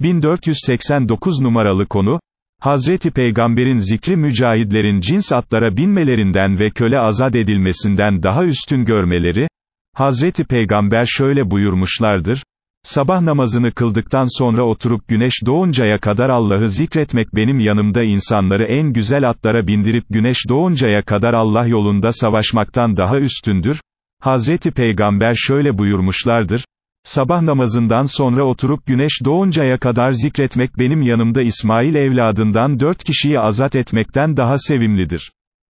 1489 numaralı konu, Hazreti Peygamber'in zikri mücahidlerin cins atlara binmelerinden ve köle azat edilmesinden daha üstün görmeleri, Hazreti Peygamber şöyle buyurmuşlardır, Sabah namazını kıldıktan sonra oturup güneş doğuncaya kadar Allah'ı zikretmek benim yanımda insanları en güzel atlara bindirip güneş doğuncaya kadar Allah yolunda savaşmaktan daha üstündür. Hazreti Peygamber şöyle buyurmuşlardır, Sabah namazından sonra oturup güneş doğuncaya kadar zikretmek benim yanımda İsmail evladından dört kişiyi azat etmekten daha sevimlidir.